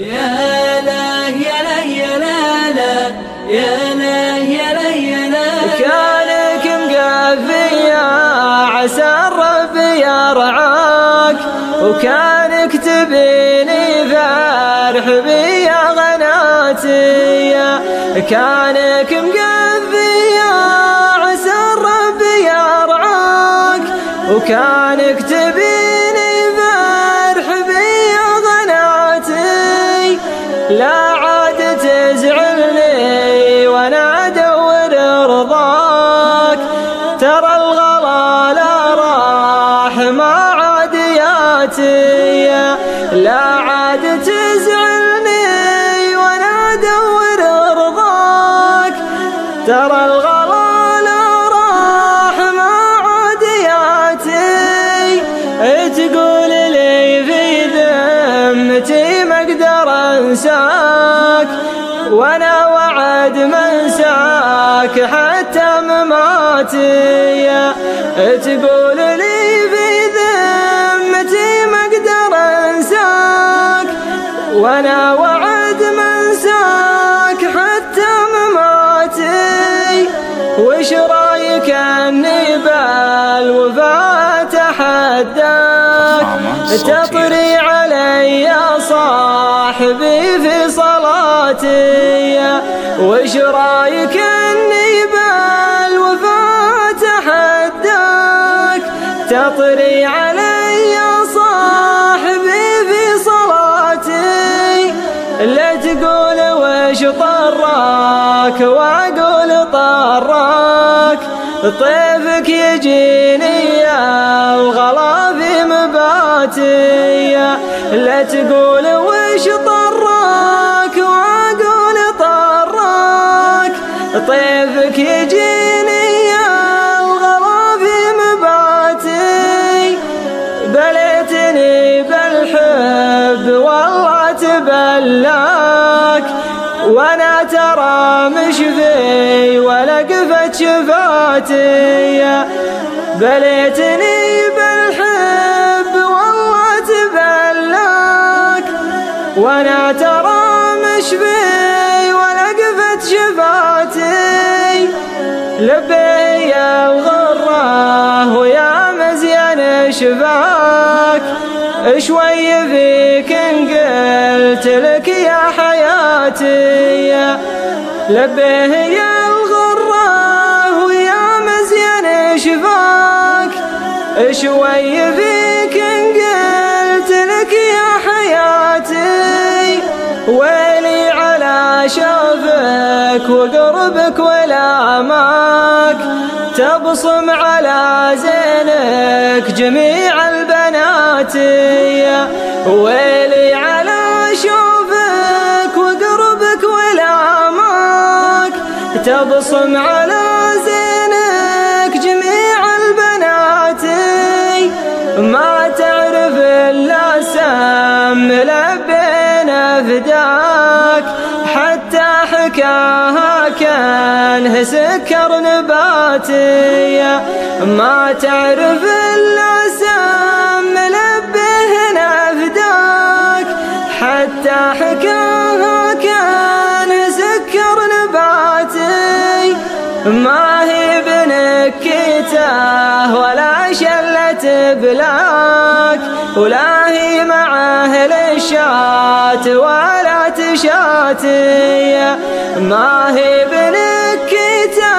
يا يا كانك عسى الرب يرعاك وكانك تبيني فرح بي يا غناتي. كانك مقفية عسى الرب يرعاك وكانك تبيني انساك وأنا وعد منساك حتى مماتي. تقول لي في ذمتي ما أقدر أنساك وأنا وعد منساك حتى مماتي. وش رأيك أني بالوفاء تحداك تطري صلاتي وش رأيك إني بالوفاء تحداك تطري علي يا صاحبي في صلاتي لا تقول وش طراك وأقول طراك. طيفك يجيني الغلا في مباتي لا تقول وش طراك طيفك يجيني الغلا في مباتي بليتني بالحب والله تبلاك. وأنا ترى مش في ولا قفت شفاتي. بليتني بالحب والله تبلاك. وأنا ترى مش في شفاتي لبي الغرة ويا مزيان شفاك شوي فيك ان قلت لك يا حياتي. لبيه يا الغرة ويا مزيان شفاك شوي فيك ان قلت لك يا حياتي. ويلي شوفك وقربك ولا ماك تبصم على زينك جميع البنات. ويلي على شوفك وقربك ولا ماك تبصم على حكاها كان سكر نباتي. ما تعرف إلا سم لبينا فداك حتى حكاها كان سكر نباتي. ما هي بنكته ولا شلة بلاك. ولا هي مع أهل الشات ولا تشاتي ما هي بنكته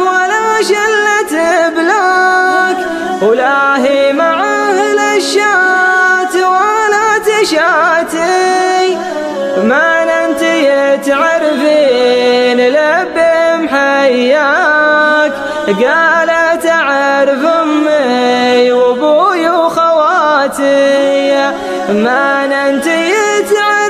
ولا شلة بلاك ولا هي مع أهل الشات ولا تشاتي. ما أنت تعرفين لب محياك قالت أعرف أمي وأبوي وخواتي. ما أنت تعرفين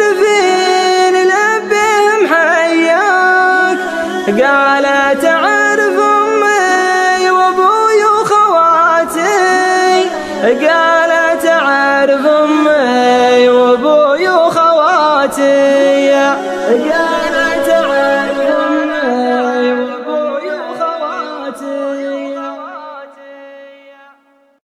قالت اعرف أمي وأبوي وخواتي. قالت